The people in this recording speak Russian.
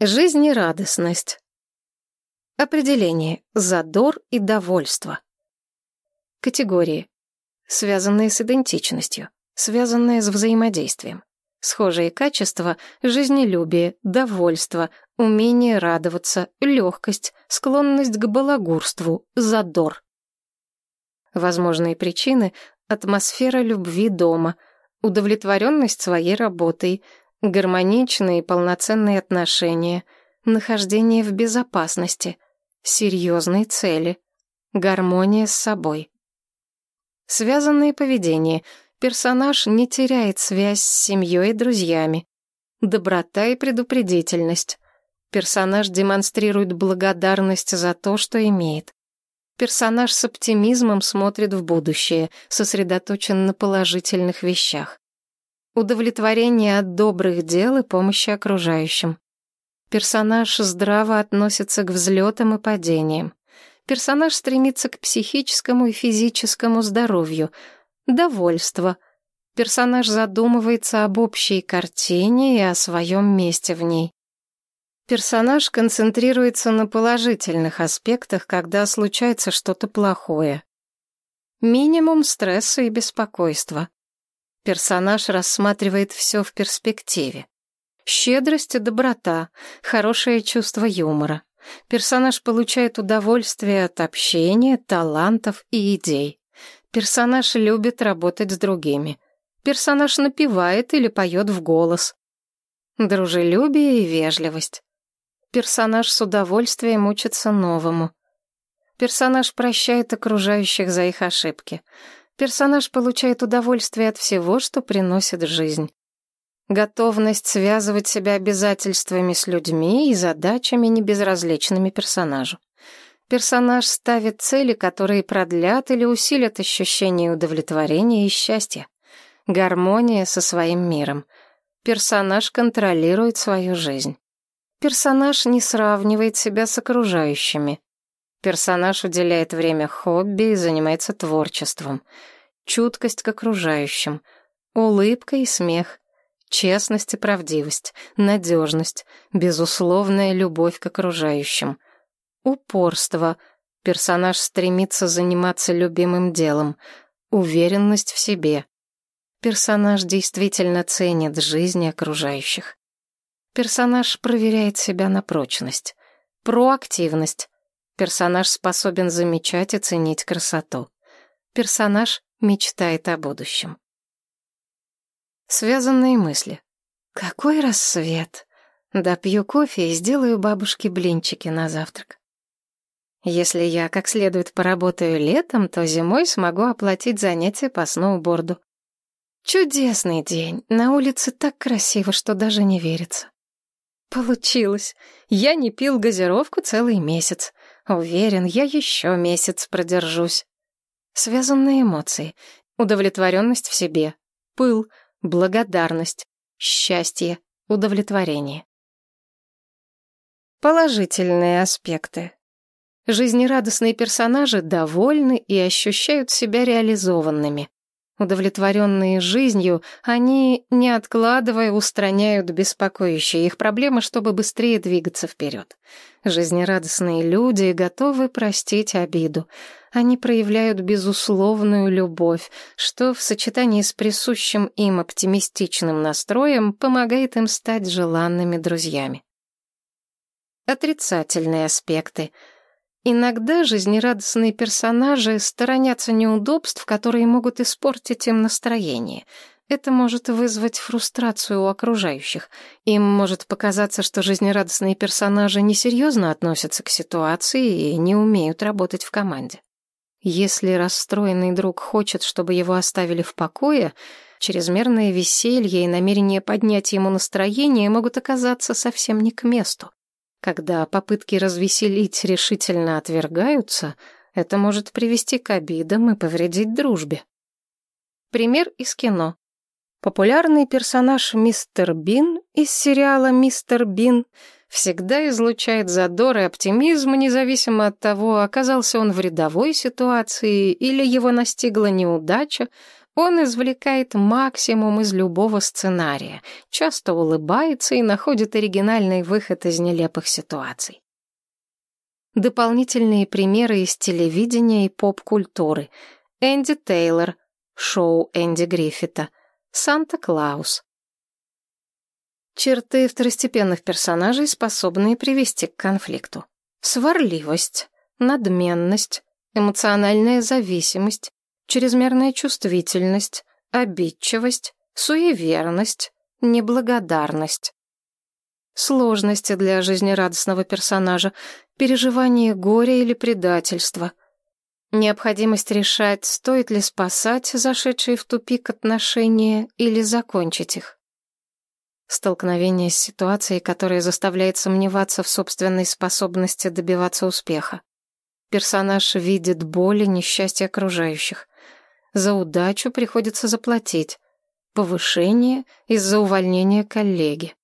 Жизнерадостность. Определение. Задор и довольство. Категории. Связанные с идентичностью. Связанные с взаимодействием. Схожие качества – жизнелюбие, довольство, умение радоваться, легкость, склонность к балагурству, задор. Возможные причины – атмосфера любви дома, удовлетворенность своей работой – гармоничные и полноценные отношения, нахождение в безопасности, серьезные цели, гармония с собой. Связанные поведения. Персонаж не теряет связь с семьей и друзьями. Доброта и предупредительность. Персонаж демонстрирует благодарность за то, что имеет. Персонаж с оптимизмом смотрит в будущее, сосредоточен на положительных вещах удовлетворение от добрых дел и помощи окружающим. Персонаж здраво относится к взлетам и падениям. Персонаж стремится к психическому и физическому здоровью, довольство. Персонаж задумывается об общей картине и о своем месте в ней. Персонаж концентрируется на положительных аспектах, когда случается что-то плохое. Минимум стресса и беспокойства. Персонаж рассматривает все в перспективе. Щедрость и доброта, хорошее чувство юмора. Персонаж получает удовольствие от общения, талантов и идей. Персонаж любит работать с другими. Персонаж напевает или поет в голос. Дружелюбие и вежливость. Персонаж с удовольствием учится новому. Персонаж прощает окружающих за их ошибки. Персонаж получает удовольствие от всего, что приносит жизнь. Готовность связывать себя обязательствами с людьми и задачами, небезразличными персонажу. Персонаж ставит цели, которые продлят или усилят ощущение удовлетворения и счастья. Гармония со своим миром. Персонаж контролирует свою жизнь. Персонаж не сравнивает себя с окружающими. Персонаж уделяет время хобби и занимается творчеством. Чуткость к окружающим, улыбка и смех, честность и правдивость, надежность, безусловная любовь к окружающим. Упорство. Персонаж стремится заниматься любимым делом. Уверенность в себе. Персонаж действительно ценит жизнь окружающих. Персонаж проверяет себя на прочность. Проактивность. Персонаж способен замечать и ценить красоту. Персонаж мечтает о будущем. Связанные мысли. Какой рассвет! Допью кофе и сделаю бабушке блинчики на завтрак. Если я как следует поработаю летом, то зимой смогу оплатить занятия по сноуборду. Чудесный день. На улице так красиво, что даже не верится. Получилось. Я не пил газировку целый месяц. Уверен, я еще месяц продержусь. Связанные эмоции. Удовлетворенность в себе. Пыл. Благодарность. Счастье. Удовлетворение. Положительные аспекты. Жизнерадостные персонажи довольны и ощущают себя реализованными. Удовлетворенные жизнью, они, не откладывая, устраняют беспокоящие их проблемы, чтобы быстрее двигаться вперед. Жизнерадостные люди готовы простить обиду. Они проявляют безусловную любовь, что в сочетании с присущим им оптимистичным настроем помогает им стать желанными друзьями. Отрицательные аспекты — Иногда жизнерадостные персонажи сторонятся неудобств, которые могут испортить им настроение. Это может вызвать фрустрацию у окружающих. Им может показаться, что жизнерадостные персонажи несерьезно относятся к ситуации и не умеют работать в команде. Если расстроенный друг хочет, чтобы его оставили в покое, чрезмерное веселье и намерение поднять ему настроение могут оказаться совсем не к месту. Когда попытки развеселить решительно отвергаются, это может привести к обидам и повредить дружбе. Пример из кино. Популярный персонаж мистер Бин из сериала «Мистер Бин» всегда излучает задор и оптимизм, независимо от того, оказался он в рядовой ситуации или его настигла неудача, Он извлекает максимум из любого сценария, часто улыбается и находит оригинальный выход из нелепых ситуаций. Дополнительные примеры из телевидения и поп-культуры. Энди Тейлор, шоу Энди Гриффита, Санта-Клаус. Черты второстепенных персонажей, способные привести к конфликту. Сварливость, надменность, эмоциональная зависимость, чрезмерная чувствительность, обидчивость, суеверность, неблагодарность. Сложности для жизнерадостного персонажа, переживание горя или предательства. Необходимость решать, стоит ли спасать зашедшие в тупик отношения или закончить их. Столкновение с ситуацией, которая заставляет сомневаться в собственной способности добиваться успеха. Персонаж видит боль и несчастье окружающих. За удачу приходится заплатить. Повышение из-за увольнения коллеги.